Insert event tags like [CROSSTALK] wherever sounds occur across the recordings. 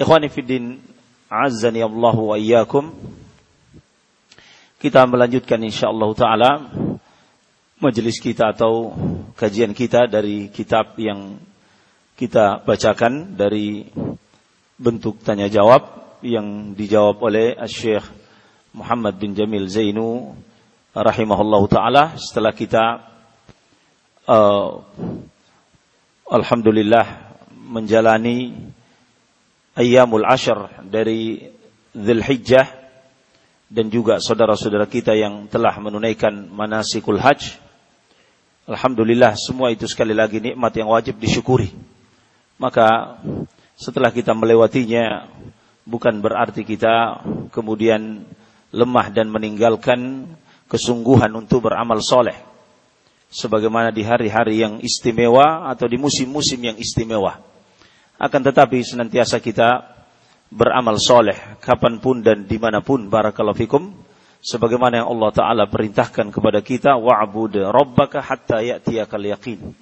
Ikhwani fiddin, azzani Allah wa iyyakum. Kita melanjutkan insyaallah taala majelis kita atau kajian kita dari kitab yang kita bacakan dari bentuk tanya jawab yang dijawab oleh Syekh Muhammad bin Jamil Zainu rahimahullahu taala setelah kita uh, alhamdulillah menjalani ayyamul ashar dari Dzulhijjah dan juga saudara-saudara kita yang telah menunaikan manasikul hajj. Alhamdulillah semua itu sekali lagi nikmat yang wajib disyukuri. Maka setelah kita melewatinya bukan berarti kita kemudian lemah dan meninggalkan kesungguhan untuk beramal soleh. Sebagaimana di hari-hari yang istimewa atau di musim-musim yang istimewa. Akan tetapi senantiasa kita beramal soleh kapan pun dan di mana pun barakallahu fikum. Sebagaimana yang Allah Ta'ala perintahkan kepada kita. Wa'bud rabbaka hatta ya'tiyakal yaqin.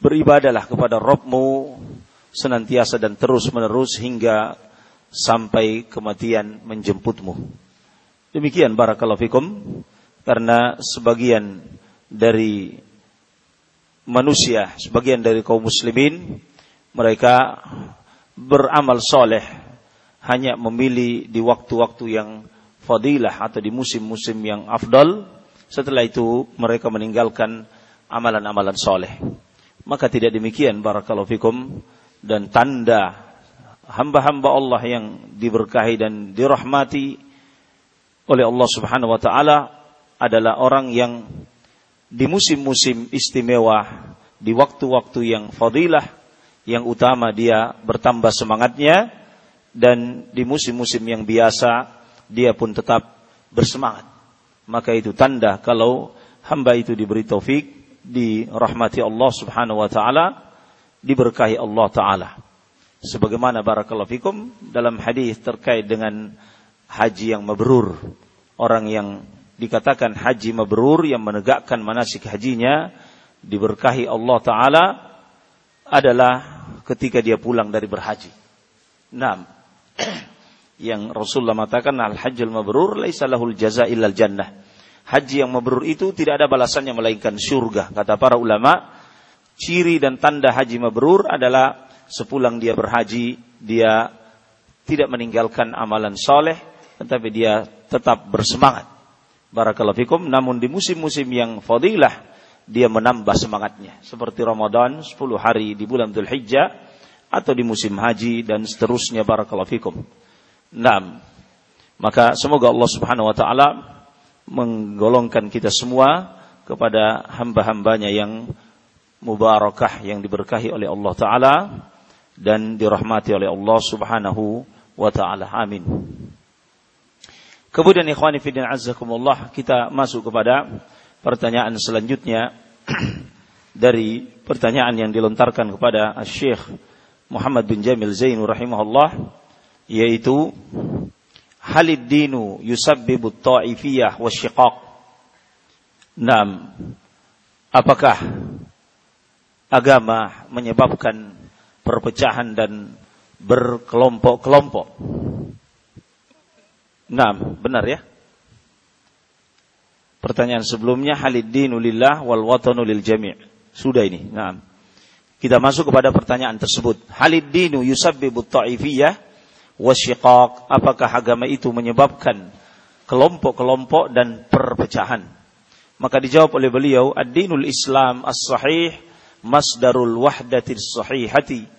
Beribadalah kepada Rabbmu senantiasa dan terus menerus hingga sampai kematian menjemputmu. Demikian barakallahu fikum. Karena sebagian dari manusia, sebagian dari kaum muslimin mereka beramal soleh hanya memilih di waktu-waktu yang fadilah atau di musim-musim yang afdal. Setelah itu mereka meninggalkan amalan-amalan soleh. Maka tidak demikian barakallahu fikum dan tanda hamba-hamba Allah yang diberkahi dan dirahmati oleh Allah Subhanahu wa taala adalah orang yang di musim-musim istimewa di waktu-waktu yang fadilah yang utama dia bertambah semangatnya dan di musim-musim yang biasa dia pun tetap bersemangat. Maka itu tanda kalau hamba itu diberi taufik, dirahmati Allah Subhanahu wa taala, diberkahi Allah taala. Sebagaimana barakallahu fikum dalam hadis terkait dengan haji yang mabrur. Orang yang dikatakan haji mabrur yang menegakkan manasik hajinya diberkahi Allah taala adalah ketika dia pulang dari berhaji. Nah, [CLEARS THROAT] yang Rasulullah mengatakan al-hajjul mabrur laisa jaza illal jannah. Haji yang mabrur itu tidak ada balasannya melainkan surga. Kata para ulama, ciri dan tanda haji mabrur adalah sepulang dia berhaji, dia tidak meninggalkan amalan soleh, tetapi dia tetap bersemangat. Barakallahu fikum. Namun di musim-musim yang fadilah, dia menambah semangatnya. Seperti Ramadan 10 hari di bulan Dhul Hijjah atau di musim haji dan seterusnya barakallahu fikum. Naam. Maka semoga Allah Subhanahu wa taala menggolongkan kita semua kepada hamba-hambanya yang mubarakah yang diberkahi oleh Allah taala dan dirahmati oleh Allah Subhanahu wa taala. Amin. Kemudian ikhwani fillah azzakumullah kita masuk kepada pertanyaan selanjutnya [CLEARS THROAT] dari pertanyaan yang dilontarkan kepada Syekh Muhammad bin Jamil Zainu rahimahullah yaitu halid dinu yusabbibu ta'ifiyah wa syiqaq Nam apakah agama menyebabkan perpecahan dan berkelompok-kelompok? Nam benar ya Pertanyaan sebelumnya haliddinu lillah wal watanu lil jami'. Sudah ini. Nah. Kita masuk kepada pertanyaan tersebut. Haliddinu yusabbibu ta'ifiyah wasyiqaq. Apakah agama itu menyebabkan kelompok-kelompok dan perpecahan? Maka dijawab oleh beliau, ad-dinul Islam as-sahih masdarul wahdatis sahihati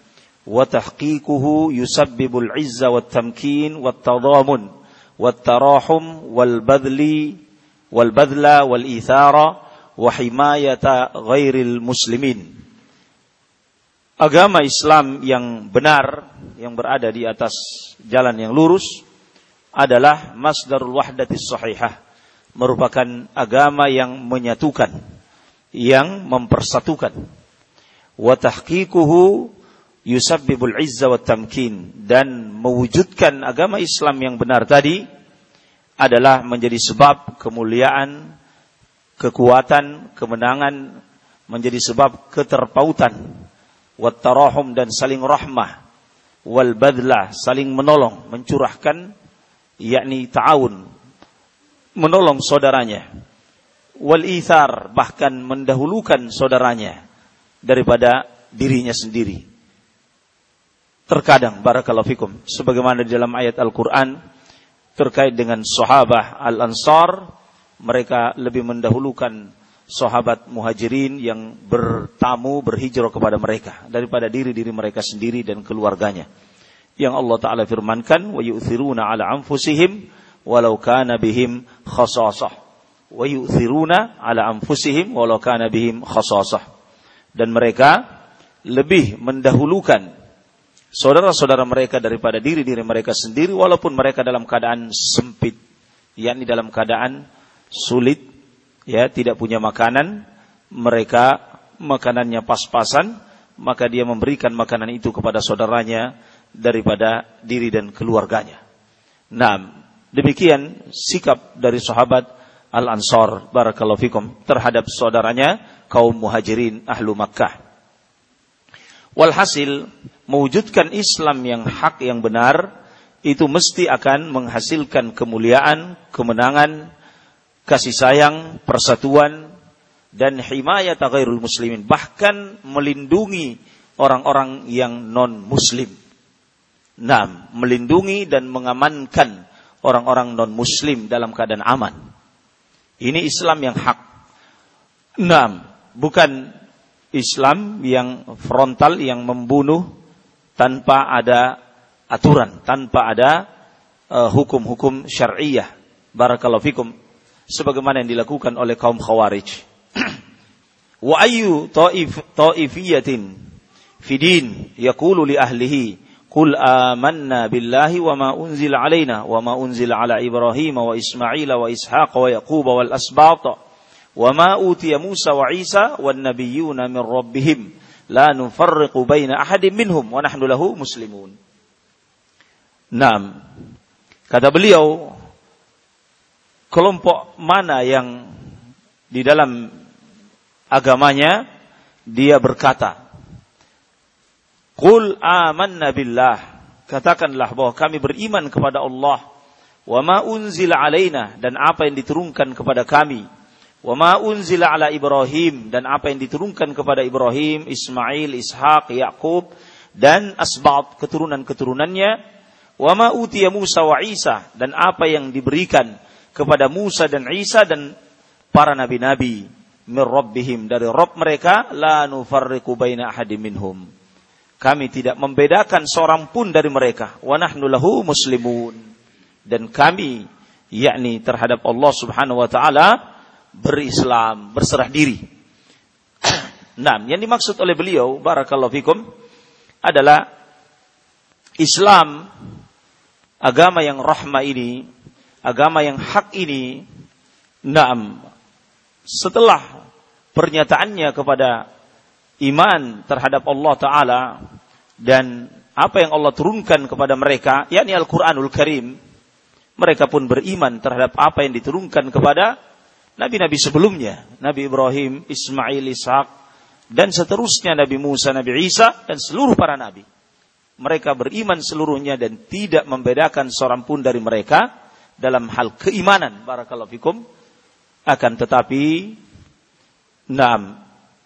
wa tahqiquhu yusabbibul izza wat tamkin wat tadamun wat tarahum wal badli wal badla wal ithara wa. Agama Islam yang benar yang berada di atas jalan yang lurus adalah masdarul wahdatis sahihah merupakan agama yang menyatukan yang mempersatukan wa tahqiquhu yusabbibul izza wa tamkin dan mewujudkan agama Islam yang benar tadi adalah menjadi sebab kemuliaan, kekuatan, kemenangan, menjadi sebab keterpautan, wattarahum dan saling rahmah, wal badlah saling menolong, mencurahkan yakni ta'awun menolong saudaranya. Wal ithar bahkan mendahulukan saudaranya daripada dirinya sendiri. Terkadang barakallahu fikum sebagaimana di dalam ayat Al-Qur'an terkait dengan sahabat Al-Ansar mereka lebih mendahulukan sahabat muhajirin yang bertamu berhijrah kepada mereka daripada diri-diri mereka sendiri dan keluarganya. Yang Allah Ta'ala firmankan, wa yu'thiruna ala anfusihim walau kana bihim khasasah. Wa yu'thiruna ala anfusihim walau kana bihim khasasah. Dan mereka lebih mendahulukan saudara-saudara mereka daripada diri-diri mereka sendiri walaupun mereka dalam keadaan sempit yakni dalam keadaan sulit ya tidak punya makanan, mereka makanannya pas-pasan, maka dia memberikan makanan itu kepada saudaranya daripada diri dan keluarganya. Nah, demikian sikap dari sahabat Al-Ansar barakallahu fikum terhadap saudaranya kaum Muhajirin ahlu Makkah. Walhasil mewujudkan Islam yang hak yang benar itu mesti akan menghasilkan kemuliaan, kemenangan, kasih sayang, persatuan, dan himayat ghairul muslimin. Bahkan melindungi orang-orang yang non-muslim. Nah, melindungi dan mengamankan orang-orang non-muslim dalam keadaan aman. Ini Islam yang hak. Nah, bukan Islam yang frontal, yang membunuh tanpa ada aturan, tanpa ada uh, hukum-hukum syariah. Barakallahu fikum sebagaimana yang dilakukan oleh kaum Khawarij. [CLEARS THROAT] Wa ayyu ta'if ta'ifiyatin fidin yaqulu li ahlihi Qul amanna billahi wa ma unzila alaina wa ma unzila ala Ibrahim wa Ismail wa Ishaq wa Yaqub wal asbat wa ma utiya Musa wa Isa wan nabiyyuna min ahadin minhum wa nahnu lahu muslimun. Naam. Kata beliau, kelompok mana yang di dalam agamanya dia berkata Qul amanna billah katakanlah bahwa kami beriman kepada Allah wa ma unzila alaina dan apa yang diturunkan kepada kami wa ma unzila ala Ibrahim dan apa yang diturunkan kepada Ibrahim, Ismail, Ishaq, Yakub dan asbat keturunan-keturunannya wa ma utiya Musa wa Isa dan apa yang diberikan kepada Musa dan Isa dan para nabi-nabi min rabbihim dari Rabb mereka la nufarriqu baina minhum. Kami tidak membedakan seorang pun dari mereka. Wa nahnu lahu muslimun. Dan kami yakni terhadap Allah Subhanahu wa taala berislam, berserah diri. [CLEARS THROAT] nah, yang dimaksud oleh beliau barakallahu fikum adalah Islam agama yang rahmah ini agama yang hak ini naam setelah pernyataannya kepada iman terhadap Allah taala dan apa yang Allah turunkan kepada mereka yakni Al-Qur'anul Karim mereka pun beriman terhadap apa yang diturunkan kepada nabi-nabi sebelumnya Nabi Ibrahim, Ismail, Ishak dan seterusnya Nabi Musa, Nabi Isa dan seluruh para nabi. Mereka beriman seluruhnya dan tidak membedakan seorang pun dari mereka dalam hal keimanan. Barakallahu fikum. Akan tetapi enam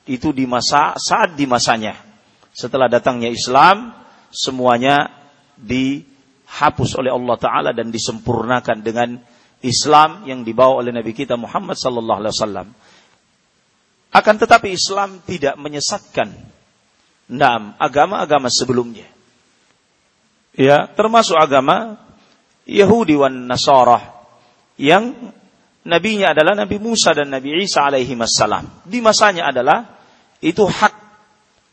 itu di masa saat di masanya. Setelah datangnya Islam semuanya dihapus oleh Allah taala dan disempurnakan dengan Islam yang dibawa oleh Nabi kita Muhammad sallallahu alaihi wasallam akan tetapi Islam tidak menyesatkan enam agama-agama sebelumnya ya termasuk agama Yahudi wan Nasara yang nabinya adalah Nabi Musa dan Nabi Isa alaihi wassalam. Di masanya adalah itu hak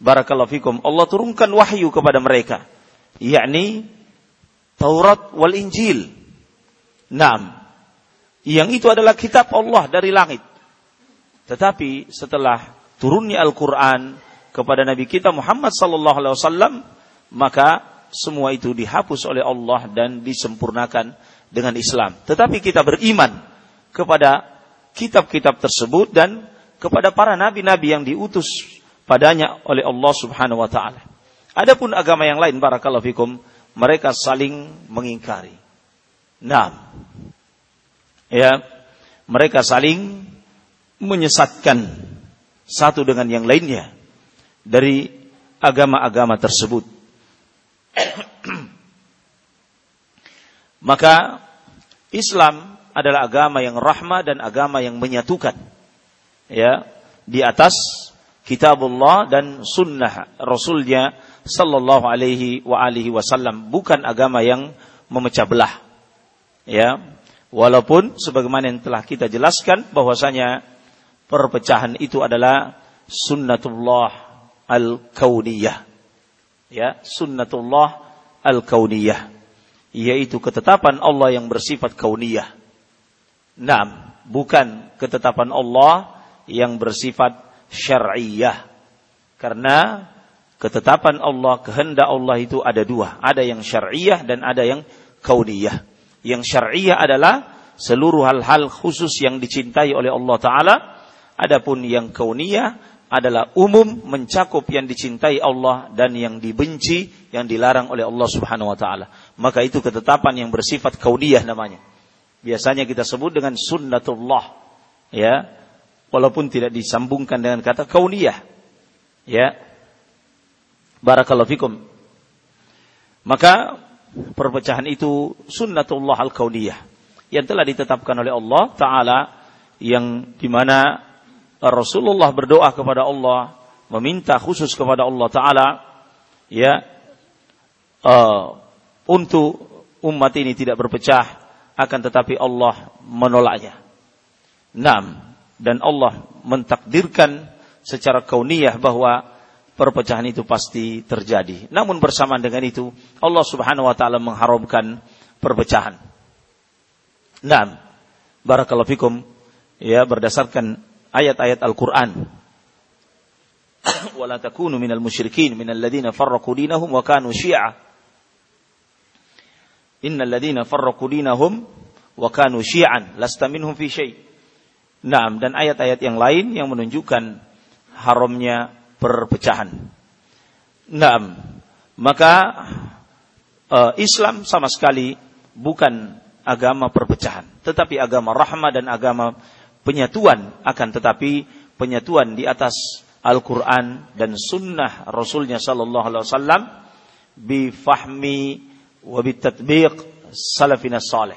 barakallahu fikum. Allah turunkan wahyu kepada mereka, yakni Taurat wal Injil. Naam. Yang itu adalah kitab Allah dari langit. Tetapi setelah turunnya Al-Qur'an kepada Nabi kita Muhammad sallallahu alaihi wasallam, maka semua itu dihapus oleh Allah dan disempurnakan dengan Islam. Tetapi kita beriman kepada kitab-kitab tersebut dan kepada para nabi-nabi yang diutus padanya oleh Allah Subhanahu wa taala. Adapun agama yang lain barakallahu fikum, mereka saling mengingkari. Nah, ya, mereka saling menyesatkan satu dengan yang lainnya dari agama-agama tersebut. Maka Islam adalah agama yang rahmah dan agama yang menyatukan. Ya, di atas kitabullah dan sunnah rasulnya sallallahu alaihi wa alihi wasallam bukan agama yang memecah belah. Ya, walaupun sebagaimana yang telah kita jelaskan bahwasanya perpecahan itu adalah sunnatullah al-kauniyah. Ya, sunnatullah al-kauniyah yaitu ketetapan Allah yang bersifat kauniyah. Naam, bukan ketetapan Allah yang bersifat syar'iyah. Karena ketetapan Allah, kehendak Allah itu ada dua. Ada yang syar'iyah dan ada yang kauniyah. Yang syar'iyah adalah seluruh hal-hal khusus yang dicintai oleh Allah Ta'ala. Adapun yang kauniyah adalah umum mencakup yang dicintai Allah dan yang dibenci yang dilarang oleh Allah Subhanahu wa taala. Maka itu ketetapan yang bersifat kauniyah namanya. Biasanya kita sebut dengan sunnatullah. Ya. Walaupun tidak disambungkan dengan kata kauniyah. Ya. Barakallahu fikum. Maka perpecahan itu sunnatullah al-kauniyah yang telah ditetapkan oleh Allah taala yang di mana Rasulullah berdoa kepada Allah, meminta khusus kepada Allah Taala, ya, uh, untuk umat ini tidak berpecah, akan tetapi Allah menolaknya. Nam dan Allah mentakdirkan secara kauniyah bahwa perpecahan itu pasti terjadi. Namun bersamaan dengan itu, Allah Subhanahu wa taala mengharamkan perpecahan. Nah, Barakallahu fikum. Ya, berdasarkan ayat-ayat Al-Qur'an. Wala takunu minal musyrikin minal ladzina farraqu dinahum wa kanu syi'a. Innal ladzina farraqu dinahum wa kanu syi'an lasta minhum fi syai'. Nah, dan ayat-ayat yang lain yang menunjukkan haramnya perpecahan. Naam, maka uh, Islam sama sekali bukan agama perpecahan, tetapi agama rahmah dan agama penyatuan akan tetapi penyatuan di atas Al-Quran dan Sunnah Rasulnya Sallallahu Alaihi Wasallam bifahmi wa bitatbiq salafina salih.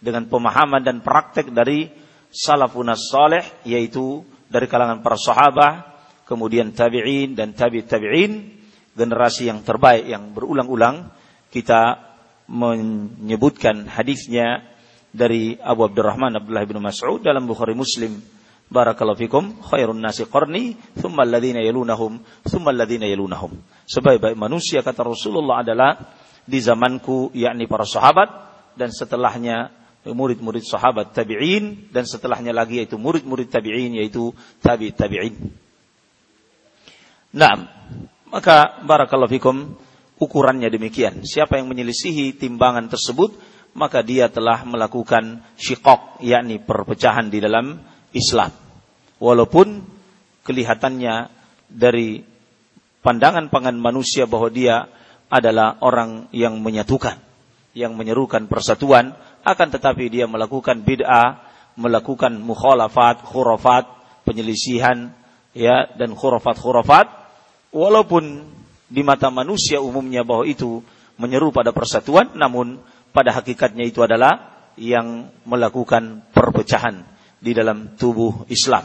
Dengan pemahaman dan praktek dari salafuna salih yaitu dari kalangan para sahabat kemudian tabi'in dan tabi' tabi'in generasi yang terbaik yang berulang-ulang kita menyebutkan hadisnya dari Abu Abdurrahman Abdullah bin Mas'ud dalam Bukhari Muslim Barakallahu fikum khairun nasi qarni thumma alladhina yalunahum thumma alladhina yalunahum. Sebaik-baik manusia kata Rasulullah adalah di zamanku yakni para sahabat dan setelahnya murid-murid sahabat tabi'in dan setelahnya lagi yaitu murid-murid tabi'in yaitu tabi tabi'in. Nah, maka barakallahu fikum ukurannya demikian. Siapa yang menyelisihi timbangan tersebut maka dia telah melakukan syikok, yakni perpecahan di dalam Islam. Walaupun kelihatannya dari pandangan pangan manusia bahwa dia adalah orang yang menyatukan, yang menyerukan persatuan, akan tetapi dia melakukan bid'ah, melakukan mukhalafat, khurafat, penyelisihan, ya dan khurafat-khurafat, walaupun di mata manusia umumnya bahwa itu menyeru pada persatuan, namun pada hakikatnya itu adalah yang melakukan perpecahan di dalam tubuh Islam.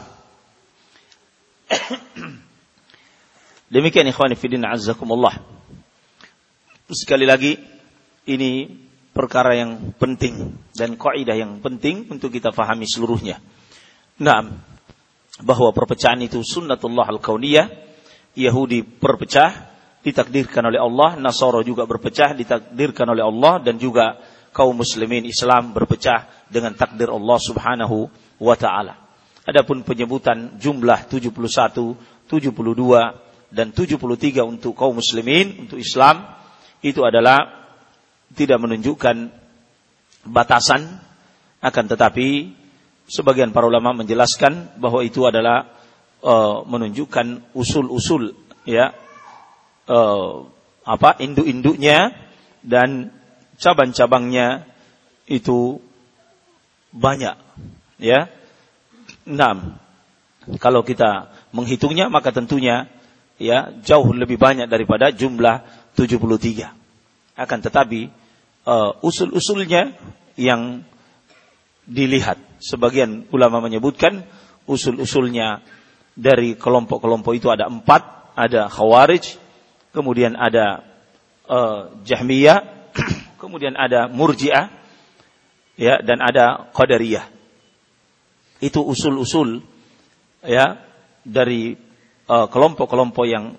[COUGHS] Demikian ikhwan fillah azzakumullah. Sekali lagi ini perkara yang penting dan kaidah yang penting untuk kita fahami seluruhnya. Nah, bahwa perpecahan itu sunnatullah al-kauniyah, Yahudi berpecah, ditakdirkan oleh Allah, Nasara juga berpecah ditakdirkan oleh Allah. Dan juga kaum muslimin Islam berpecah dengan takdir Allah Subhanahu wa taala. Adapun penyebutan jumlah 71, 72 dan 73 untuk kaum muslimin, untuk Islam itu adalah tidak menunjukkan batasan. Akan tetapi sebagian para ulama menjelaskan bahwa itu adalah uh, menunjukkan usul-usul ya uh, apa induk-induknya dan cabang-cabangnya itu banyak ya. Enam. Kalau kita menghitungnya maka tentunya ya jauh lebih banyak daripada jumlah 73. Akan tetapi uh, usul-usulnya yang dilihat. Sebagian ulama menyebutkan usul-usulnya dari kelompok-kelompok itu ada empat, ada khawarij, kemudian ada uh, jahmiyah, [CLEARS THROAT] kemudian ada murjiah, ya dan ada qadariyah. Itu usul-usul ya dari uh, kelompok-kelompok yang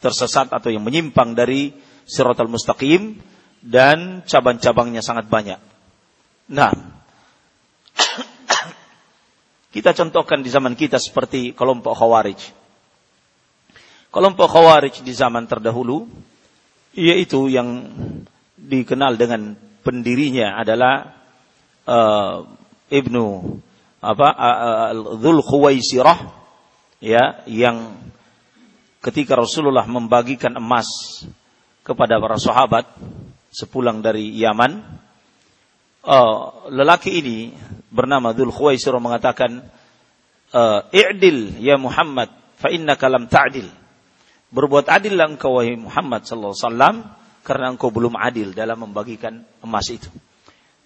tersesat atau yang menyimpang dari siratal mustaqim dan cabang-cabangnya sangat banyak. Nah, kita contohkan di zaman kita seperti kelompok khawarij. Kelompok khawarij di zaman terdahulu yaitu yang dikenal dengan pendirinya adalah uh, Ibnu apa uh, Khuwaisirah ya yang ketika Rasulullah membagikan emas kepada para sahabat sepulang dari Yaman uh, lelaki ini bernama Dzul Khuwaisirah mengatakan uh, i'dil ya Muhammad fa innaka lam ta'dil. Berbuat adillah engkau wahai Muhammad sallallahu alaihi wasallam karena engkau belum adil dalam membagikan emas itu.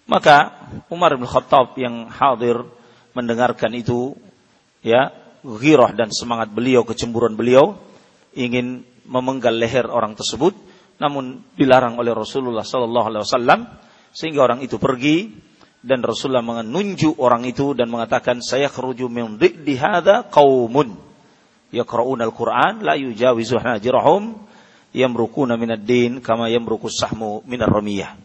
Maka Umar bin Khattab yang hadir mendengarkan itu ya ghirah dan semangat beliau kecemburuan beliau ingin memenggal leher orang tersebut. Namun dilarang oleh Rasulullah sallallahu alaihi wasallam sehingga orang itu pergi dan Rasulullah menunjuk orang itu dan mengatakan saya kharuju min di hadza qaumun yaqra'una al-Qur'an la yujawizu hanajirahum yamrukuna minad din kama yamruku sahmu minar ramiyah.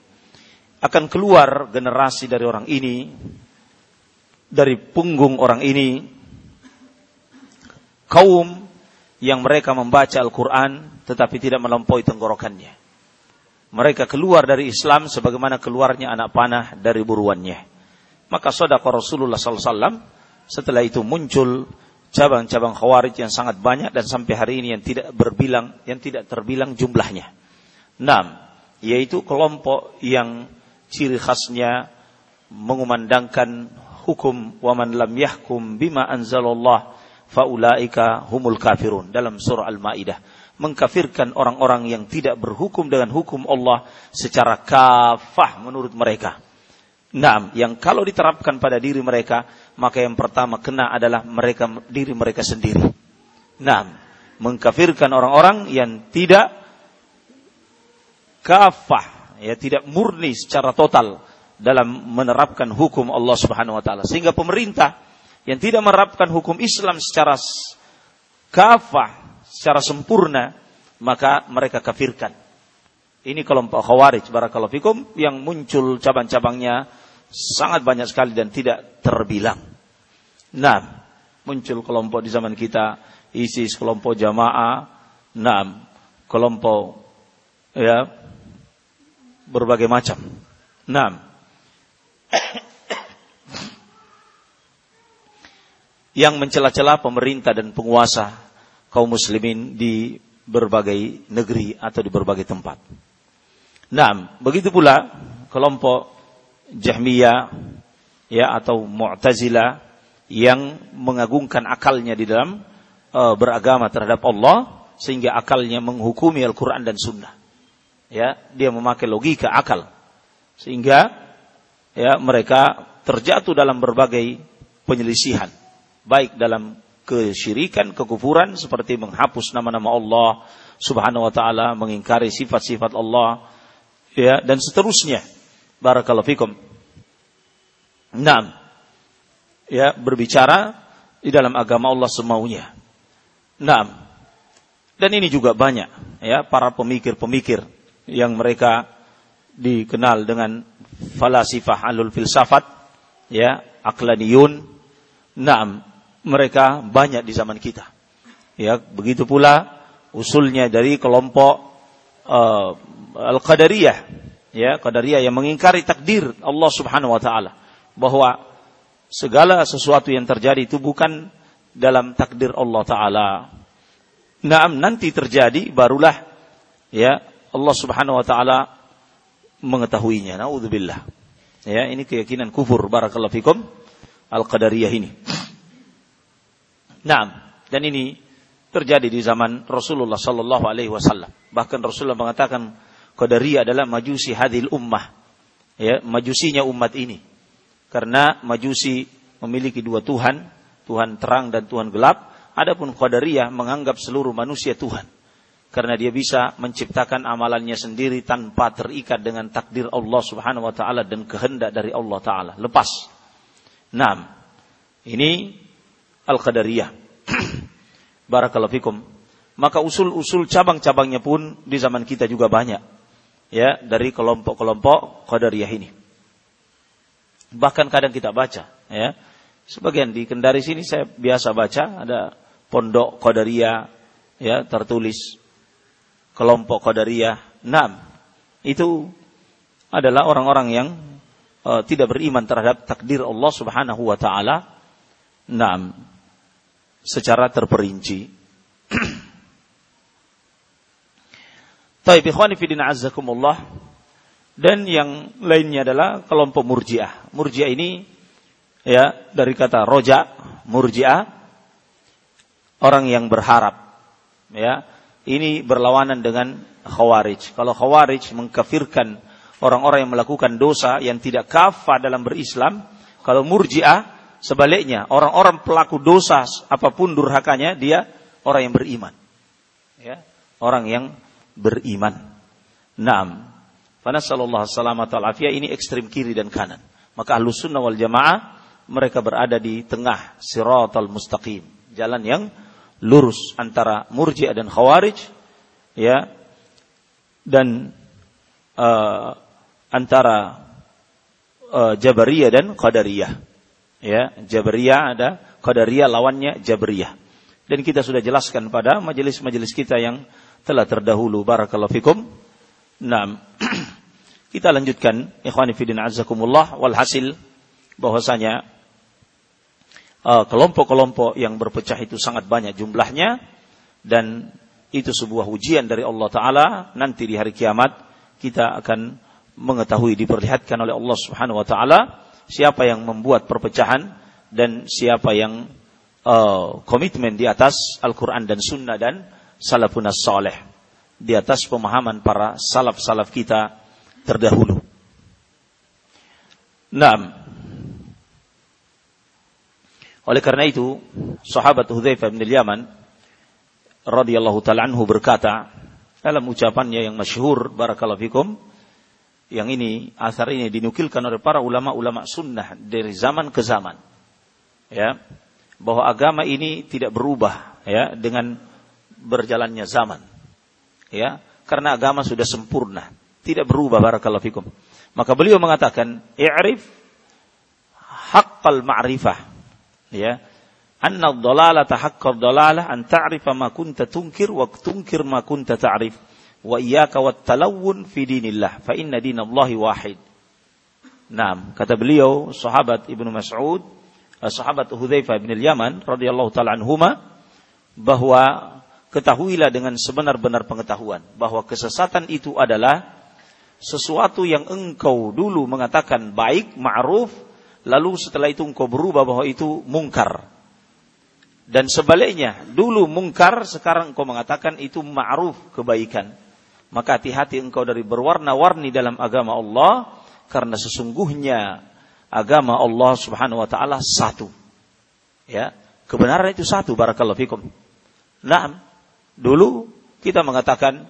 Akan keluar generasi dari orang ini dari punggung orang ini kaum yang mereka membaca Al-Qur'an tetapi tidak melampaui tenggorokannya. Mereka keluar dari Islam sebagaimana keluarnya anak panah dari buruannya. Maka sadaqah Rasulullah SAW setelah itu muncul cabang-cabang khawarij yang sangat banyak dan sampai hari ini yang tidak berbilang, yang tidak terbilang jumlahnya. Enam, yaitu kelompok yang ciri khasnya mengumandangkan hukum waman lam yahkum bima anzalallah faulaika humul kafirun dalam surah Al-Maidah mengkafirkan orang-orang yang tidak berhukum dengan hukum Allah secara kafah menurut mereka. Nah, yang kalau diterapkan pada diri mereka, maka yang pertama kena adalah mereka diri mereka sendiri. Nah, mengkafirkan orang-orang yang tidak kafah, ya tidak murni secara total dalam menerapkan hukum Allah Subhanahu wa taala. Sehingga pemerintah yang tidak menerapkan hukum Islam secara kafah, secara sempurna, maka mereka kafirkan. Ini kelompok khawarij barakallahu fikum yang muncul cabang-cabangnya sangat banyak sekali dan tidak terbilang. Nah, muncul kelompok di zaman kita, ISIS, kelompok jamaah, nah, kelompok ya berbagai macam. Nah, yang mencela-cela pemerintah dan penguasa kaum muslimin di berbagai negeri atau di berbagai tempat. Nah, begitu pula kelompok Jahmiyah ya atau Mu'tazilah yang mengagungkan akalnya di dalam uh, beragama terhadap Allah sehingga akalnya menghukumi Al-Qur'an dan Sunnah. Ya, dia memakai logika akal sehingga ya mereka terjatuh dalam berbagai penyelisihan baik dalam kesyirikan, kekufuran seperti menghapus nama-nama Allah Subhanahu wa taala, mengingkari sifat-sifat Allah ya dan seterusnya Barakallahu fikum. Nah, ya berbicara di dalam agama Allah semaunya. Nah, dan ini juga banyak ya para pemikir-pemikir yang mereka dikenal dengan falasifah alul filsafat ya aklaniyun. Nah, mereka banyak di zaman kita. Ya, begitu pula usulnya dari kelompok uh, Al-Qadariyah ya qadariyah yang mengingkari takdir Allah Subhanahu wa taala bahwa segala sesuatu yang terjadi itu bukan dalam takdir Allah taala. Naam nanti terjadi barulah ya Allah Subhanahu wa taala mengetahuinya. Nauzubillah. Ya, ini keyakinan kufur barakallahu fikum al-qadariyah ini. Nah, dan ini terjadi di zaman Rasulullah sallallahu alaihi wasallam. Bahkan Rasulullah mengatakan qadariyah adalah majusi hadil ummah. Ya, majusinya umat ini. Karena majusi memiliki dua Tuhan, Tuhan terang dan Tuhan gelap. Adapun qadariyah menganggap seluruh manusia Tuhan. Karena dia bisa menciptakan amalannya sendiri tanpa terikat dengan takdir Allah Subhanahu wa taala dan kehendak dari Allah taala. Lepas. Nah, ini al-qadariyah. [CLEARS THROAT] Barakallahu fikum. Maka usul-usul cabang-cabangnya pun di zaman kita juga banyak. Ya, dari kelompok-kelompok qadariyah ini. Bahkan kadang kita baca, ya. Sebagian di Kendari sini saya biasa baca ada pondok qadariyah ya tertulis kelompok Qadariyah. Nam, itu adalah orang-orang yang uh, tidak beriman terhadap takdir Allah Subhanahu wa taala. Nam, secara terperinci. Taib ikhwani fidina azzakumullah. Dan yang lainnya adalah kelompok murjiah. Murjiah ini ya dari kata roja, murjiah orang yang berharap ya ini berlawanan dengan khawarij. Kalau khawarij mengkafirkan orang-orang yang melakukan dosa yang tidak kafah dalam berislam, kalau murjiah sebaliknya, orang-orang pelaku dosa apa pun durhakanya dia orang yang beriman. Ya, orang yang beriman. Naam. Fanasallallahu salamat alafiyah ini ekstrem kiri dan kanan. Maka ahlus sunnah wal jamaah mereka berada di tengah siratal mustaqim. Jalan yang lurus antara murji'ah dan khawarij ya dan uh, antara uh, jabariyah dan qadariyah ya jabariyah ada qadariyah lawannya jabariyah dan kita sudah jelaskan pada majelis-majelis kita yang telah terdahulu. Barakallahu fikum. Nah [CLEARS THROAT] kita lanjutkan ikhwani fillah azakumullah walhasil bahwasanya Eh, kelompok-kelompok yang berpecah itu sangat banyak jumlahnya dan itu sebuah ujian dari Allah Taala. Nanti di hari kiamat kita akan mengetahui diperlihatkan oleh Allah Subhanahu Wa Taala siapa yang membuat perpecahan dan siapa yang uh, komitmen di atas Al-Quran dan Sunnah dan salafun saleh di atas pemahaman para salaf-salaf kita terdahulu. Nah, oleh karena itu, sahabat Hudzaifah bin Yaman radhiyallahu taala anhu berkata dalam ucapannya yang masyhur barakallahu fikum yang ini asar ini dinukilkan oleh para ulama-ulama sunnah dari zaman ke zaman. Ya bahwa agama ini tidak berubah ya dengan berjalannya zaman. Ya karena agama sudah sempurna tidak berubah barakallahu fikum. Maka beliau mengatakan i'rif haqqal ma'rifah. Ya anna dhalalata haqqad an ta'rifa ma kunta tunkir wa tunkir ma kunta ta'rif wa iyyaka wat talawun fi dinillah fa inna dinallahi wahid Naam, kata beliau sahabat Ibnu Mas'ud, eh, sahabat Hudzaifah bin Yaman radhiyallahu taala anhuma bahwa ketahuilah dengan sebenar-benar pengetahuan bahwa kesesatan itu adalah sesuatu yang engkau dulu mengatakan baik, ma'ruf, lalu setelah itu engkau berubah bahwa itu mungkar. Dan sebaliknya, dulu mungkar, sekarang engkau mengatakan itu ma'ruf, kebaikan. Maka hati-hati engkau dari berwarna-warni dalam agama Allah, karena sesungguhnya agama Allah subhanahu wa ta'ala satu. Ya, kebenaran itu satu, barakallahu fikum. Nah, dulu kita mengatakan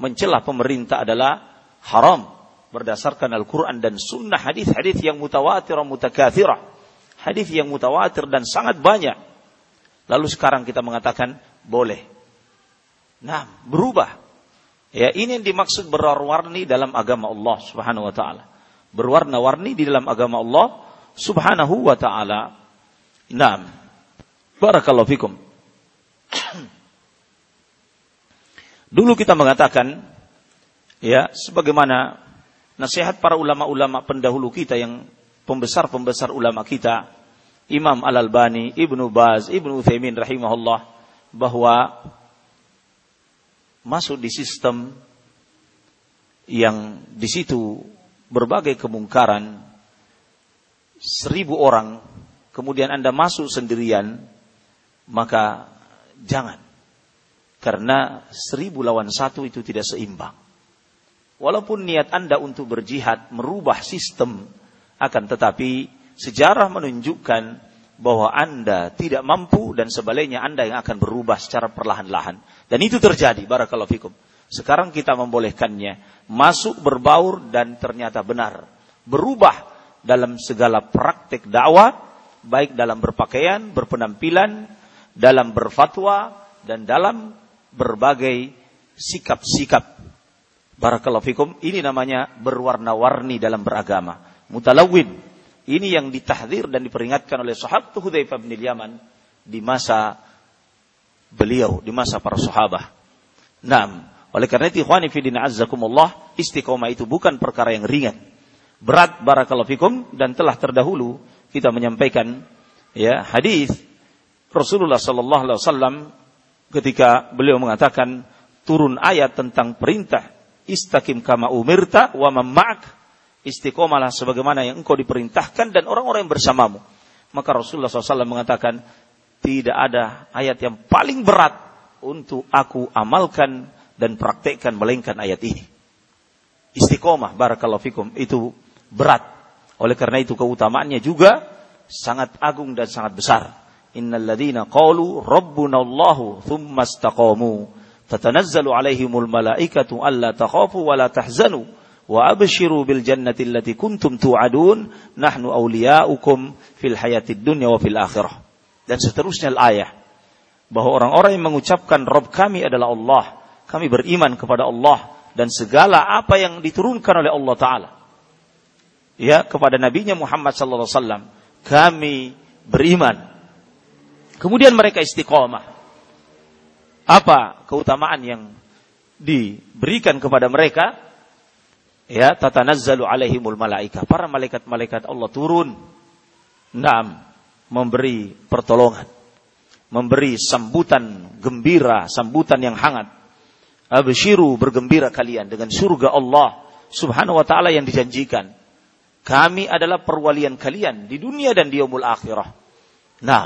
mencela pemerintah adalah haram berdasarkan Al-Quran dan Sunnah hadis-hadis yang mutawatir mutakathirah. Hadis yang mutawatir dan sangat banyak. Lalu sekarang kita mengatakan boleh. Nah, berubah. Ya, ini yang dimaksud berwarna-warni dalam agama Allah Subhanahu wa taala. Berwarna-warni di dalam agama Allah Subhanahu wa taala. Naam. Barakallahu fikum. [CLEARS THROAT] Dulu kita mengatakan ya sebagaimana nasihat para ulama-ulama pendahulu kita yang pembesar-pembesar ulama kita, Imam Al-Albani, Ibnu Baz, Ibnu Utsaimin rahimahullah bahwa masuk di sistem yang di situ berbagai kemungkaran seribu orang kemudian Anda masuk sendirian maka jangan. Karena seribu lawan satu itu tidak seimbang. Walaupun niat Anda untuk berjihad merubah sistem akan tetapi sejarah menunjukkan bahwa Anda tidak mampu dan sebaliknya Anda yang akan berubah secara perlahan-lahan. Dan itu terjadi, barakallahu fikum. Sekarang kita membolehkannya masuk berbaur dan ternyata benar. Berubah dalam segala praktek dakwah, baik dalam berpakaian, berpenampilan, dalam berfatwa, dan dalam berbagai sikap-sikap. Barakallahu fikum, ini namanya berwarna-warni dalam beragama. Mutalawin, ini yang ditahdir dan diperingatkan oleh sahabat Hudzaifah bin Yaman di masa beliau, di masa para sahabat. Nah, oleh karena itu ikhwani fi din azzakumullah, istiqomah itu bukan perkara yang ringan. Berat barakallahu fikum dan telah terdahulu kita menyampaikan ya hadis Rasulullah sallallahu alaihi wasallam ketika beliau mengatakan turun ayat tentang perintah istaqim kama umirta wa man istiqomalah sebagaimana yang engkau diperintahkan dan orang-orang yang bersamamu. Maka Rasulullah SAW mengatakan, tidak ada ayat yang paling berat untuk aku amalkan dan praktekkan melainkan ayat ini. Istiqomah, barakallahu fikum, itu berat. Oleh karena itu keutamaannya juga sangat agung dan sangat besar. Innal ladina qalu rabbuna Allahu thumma istaqamu tatanazzalu alaihimul malaikatu alla takhafu wa la tahzanu wa abshiru bil jannati allati kuntum tu'adun nahnu awliya'ukum fil hayatid dunya wa fil akhirah dan seterusnya ayat bahwa orang-orang yang mengucapkan Rob kami adalah Allah. Kami beriman kepada Allah dan segala apa yang diturunkan oleh Allah taala. Ya kepada nabinya Muhammad sallallahu alaihi wasallam kami beriman. Kemudian mereka istiqomah. Apa keutamaan yang diberikan kepada mereka ya tatanazzalu alaihimul malaika. Para malaikat-malaikat Allah turun. Naam, memberi pertolongan. Memberi sambutan gembira, sambutan yang hangat. Abshiru bergembira kalian dengan surga Allah Subhanahu wa taala yang dijanjikan. Kami adalah perwalian kalian di dunia dan di yaumul akhirah. Nah,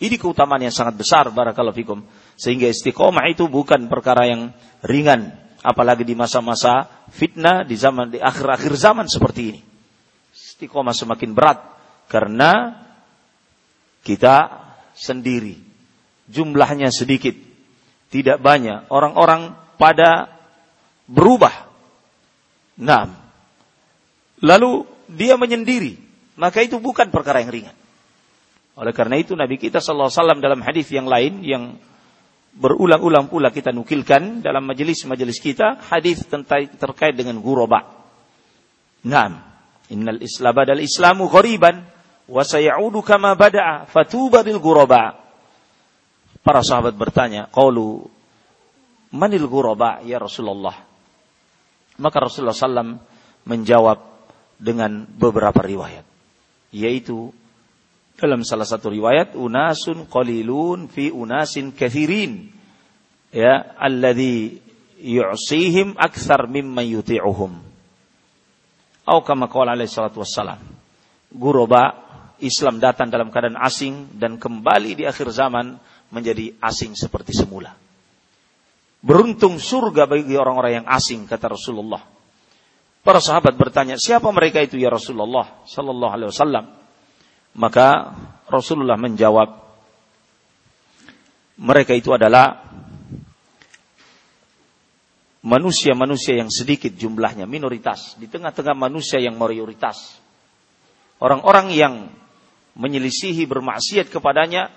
ini keutamaan yang sangat besar barakallahu fikum. Sehingga istiqomah itu bukan perkara yang ringan, apalagi di masa-masa fitnah di zaman di akhir-akhir zaman seperti ini. Istiqomah semakin berat karena kita sendiri. Jumlahnya sedikit, tidak banyak. Orang-orang pada berubah. Nah, lalu dia menyendiri, maka itu bukan perkara yang ringan. Oleh karena itu Nabi kita sallallahu alaihi wasallam dalam hadis yang lain yang berulang-ulang pula kita nukilkan dalam majelis-majelis kita hadis tentang terkait dengan guroba. Naam, innal islam badal islamu ghariban wa sayaudu kama bada'a fatuba lil guroba. Para sahabat bertanya, qalu manil guroba ya Rasulullah? Maka Rasulullah SAW menjawab dengan beberapa riwayat, yaitu dalam salah satu riwayat, unasun qalilun fi unasin kathirin. Ya, alladhi yu'sihim akthar mimma yuti'uhum. Atau kama qala alaihi salatu wassalam. Guroba Islam datang dalam keadaan asing dan kembali di akhir zaman menjadi asing seperti semula. Beruntung surga bagi orang-orang yang asing kata Rasulullah. Para sahabat bertanya, siapa mereka itu ya Rasulullah sallallahu alaihi wasallam? Maka Rasulullah menjawab, mereka itu adalah manusia-manusia yang sedikit jumlahnya, minoritas. Di tengah-tengah manusia yang mayoritas. Orang-orang yang menyelisihi bermaksiat kepadanya,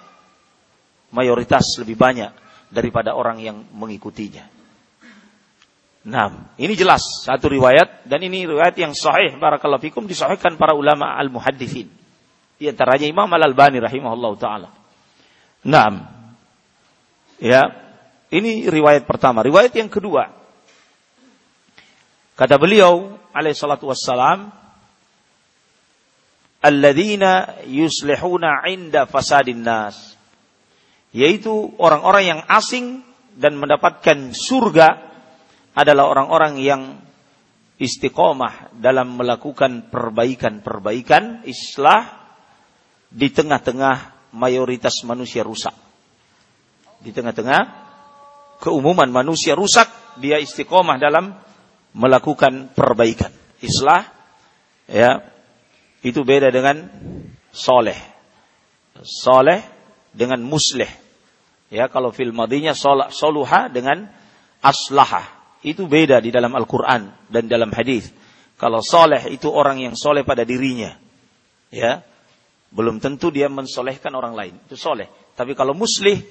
mayoritas lebih banyak daripada orang yang mengikutinya. Nah, ini jelas satu riwayat dan ini riwayat yang sahih barakallahu fikum disahihkan para ulama al-muhadditsin. Di antaranya Imam Al-Albani rahimahullah taala. Naam. Ya, ini riwayat pertama. Riwayat yang kedua. Kata beliau alaihi salatu wassalam, alladzina yuslihuna 'inda fasadin nas. Yaitu orang-orang yang asing dan mendapatkan surga adalah orang-orang yang istiqomah dalam melakukan perbaikan-perbaikan islah di tengah-tengah mayoritas manusia rusak. Di tengah-tengah keumuman manusia rusak, dia istiqomah dalam melakukan perbaikan. Islah ya itu beda dengan soleh. Soleh dengan musleh. Ya, kalau fil madinya soluha dengan aslahah. Itu beda di dalam Al-Quran dan dalam hadis. Kalau soleh itu orang yang soleh pada dirinya. Ya, belum tentu dia mensolehkan orang lain. Itu soleh. Tapi kalau muslih,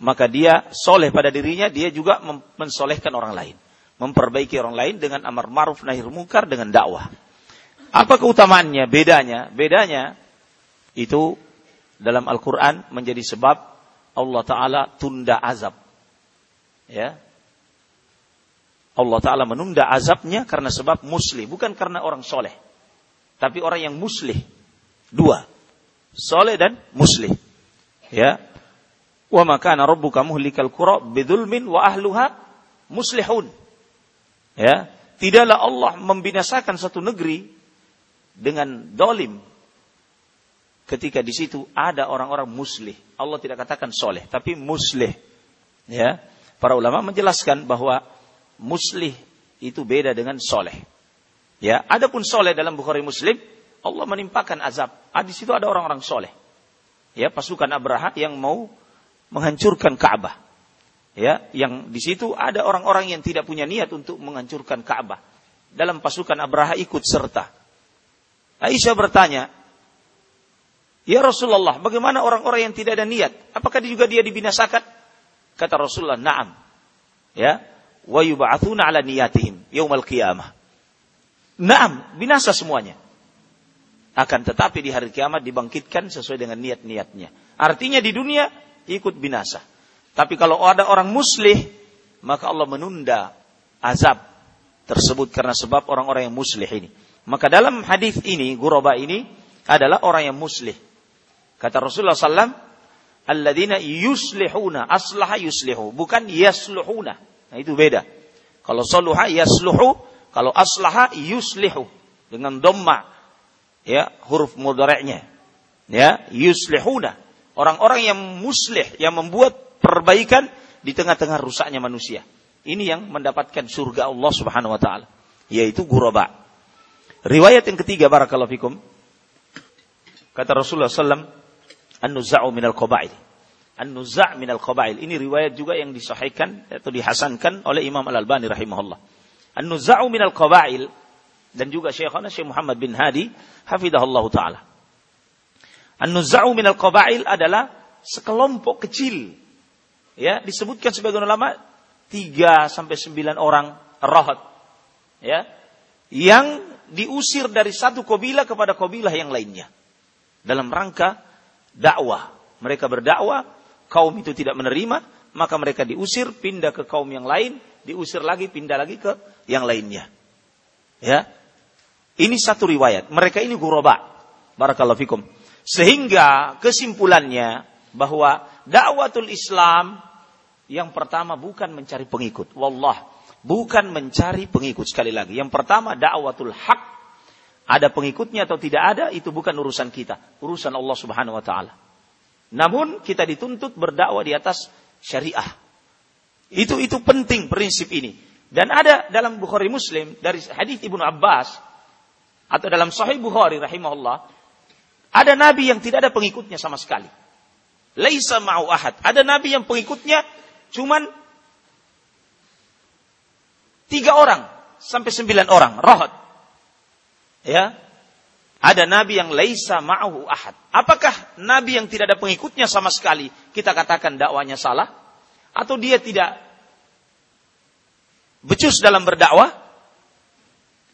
maka dia soleh pada dirinya, dia juga mensolehkan orang lain. Memperbaiki orang lain dengan amar ma'ruf nahi mungkar dengan dakwah. Apa keutamaannya? Bedanya, bedanya itu dalam Al-Quran menjadi sebab Allah Ta'ala tunda azab. Ya, Allah Ta'ala menunda azabnya karena sebab muslih. Bukan karena orang soleh. Tapi orang yang muslih. Dua. Soleh dan muslih. Ya. Wa makana rabbuka muhlikal qura bidulmin wa ahluha muslihun. Ya. Tidaklah Allah membinasakan satu negeri dengan dolim. Ketika di situ ada orang-orang muslih. Allah tidak katakan soleh, tapi muslih. Ya. Para ulama menjelaskan bahwa muslih itu beda dengan soleh. Ya, adapun soleh dalam Bukhari Muslim, Allah menimpakan azab. Ah, di situ ada orang-orang soleh. Ya, pasukan Abraha yang mau menghancurkan Ka'bah. Ya, yang di situ ada orang-orang yang tidak punya niat untuk menghancurkan Ka'bah. Dalam pasukan Abraha ikut serta. Aisyah bertanya, Ya Rasulullah, bagaimana orang-orang yang tidak ada niat? Apakah juga dia dibinasakan? Kata Rasulullah, "Na'am." Ya, wa yub'atsuna ala niyatihim yaumal qiyamah. Naam, binasa semuanya. Akan tetapi di hari kiamat dibangkitkan sesuai dengan niat-niatnya. Artinya di dunia ikut binasa. Tapi kalau ada orang muslih, maka Allah menunda azab tersebut karena sebab orang-orang yang muslih ini. Maka dalam hadis ini, guroba ini adalah orang yang muslih. Kata Rasulullah SAW, Alladzina yuslihuna, aslaha yuslihu. Bukan yasluhuna. Nah itu beda. Kalau soluha yasluhu, kalau aslaha yuslihu dengan domma ya huruf mudareknya. Ya, yuslihuna. Orang-orang yang muslih, yang membuat perbaikan di tengah-tengah rusaknya manusia. Ini yang mendapatkan surga Allah Subhanahu wa taala, yaitu guraba. Riwayat yang ketiga barakallahu fikum. Kata Rasulullah sallam, "An-nuza'u minal qaba'il." An-Nuza' min al-Qabail. Ini riwayat juga yang disahihkan atau dihasankan oleh Imam Al-Albani rahimahullah. An-Nuza'u min al-Qabail dan juga Syekhana Syekh Muhammad bin Hadi hafizahullah taala. An-Nuza'u min al-Qabail adalah sekelompok kecil. Ya, disebutkan sebagian ulama 3 sampai 9 orang rahat. Ya. Yang diusir dari satu kabilah kepada kabilah yang lainnya. Dalam rangka dakwah. Mereka berdakwah kaum itu tidak menerima, maka mereka diusir, pindah ke kaum yang lain, diusir lagi, pindah lagi ke yang lainnya. Ya. Ini satu riwayat. Mereka ini guroba. Barakallahu fikum. Sehingga kesimpulannya bahwa dakwatul Islam yang pertama bukan mencari pengikut. Wallah, bukan mencari pengikut sekali lagi. Yang pertama dakwatul hak. Ada pengikutnya atau tidak ada itu bukan urusan kita, urusan Allah Subhanahu wa taala. Namun kita dituntut berdakwah di atas syariah. Itu itu penting prinsip ini. Dan ada dalam Bukhari Muslim dari hadis Ibnu Abbas atau dalam Sahih Bukhari rahimahullah ada nabi yang tidak ada pengikutnya sama sekali. Laisa ma'u ahad. Ada nabi yang pengikutnya cuman tiga orang sampai sembilan orang. Rohot. Ya, ada nabi yang laisa ma'ahu ahad. Apakah nabi yang tidak ada pengikutnya sama sekali kita katakan dakwanya salah? Atau dia tidak becus dalam berdakwah?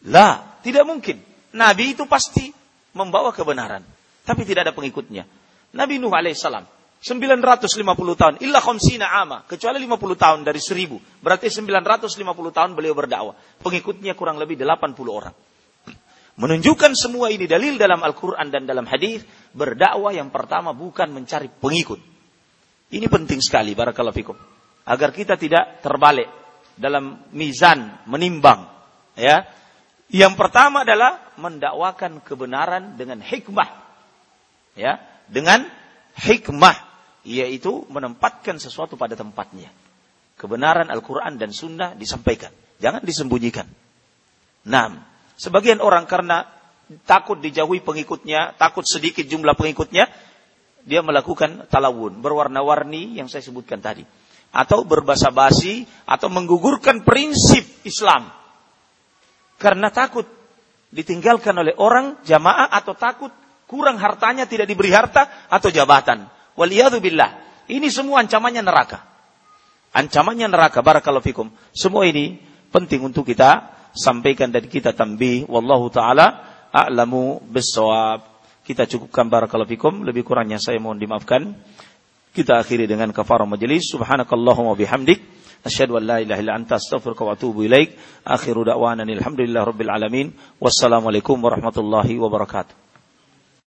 Lah, tidak mungkin. Nabi itu pasti membawa kebenaran, tapi tidak ada pengikutnya. Nabi Nuh alaihissalam 950 tahun illa khamsina ama kecuali 50 tahun dari 1000 berarti 950 tahun beliau berdakwah pengikutnya kurang lebih 80 orang Menunjukkan semua ini dalil dalam Al-Quran dan dalam hadis berdakwah yang pertama bukan mencari pengikut. Ini penting sekali, barakallahu fikum. Agar kita tidak terbalik dalam mizan, menimbang. ya Yang pertama adalah mendakwakan kebenaran dengan hikmah. Ya, dengan hikmah yaitu menempatkan sesuatu pada tempatnya. Kebenaran Al-Qur'an dan Sunnah disampaikan, jangan disembunyikan. Nah, sebagian orang karena takut dijauhi pengikutnya, takut sedikit jumlah pengikutnya, dia melakukan talawun, berwarna-warni yang saya sebutkan tadi. Atau berbahasa basi, atau menggugurkan prinsip Islam. Karena takut ditinggalkan oleh orang jamaah atau takut kurang hartanya tidak diberi harta atau jabatan. Waliyadzubillah. Ini semua ancamannya neraka. Ancamannya neraka. Barakallahu fikum. Semua ini penting untuk kita sampaikan dan kita tambih. Wallahu ta'ala a'lamu bissawab. Kita cukupkan barakallahu fikum. Lebih kurangnya saya mohon dimaafkan. Kita akhiri dengan kafarah majelis. Subhanakallahumma bihamdik. Asyhadu an la ilaha illa anta astaghfiruka wa atubu ilaik. Akhiru da'wana alhamdulillahi rabbil alamin. Wassalamualaikum warahmatullahi wabarakatuh.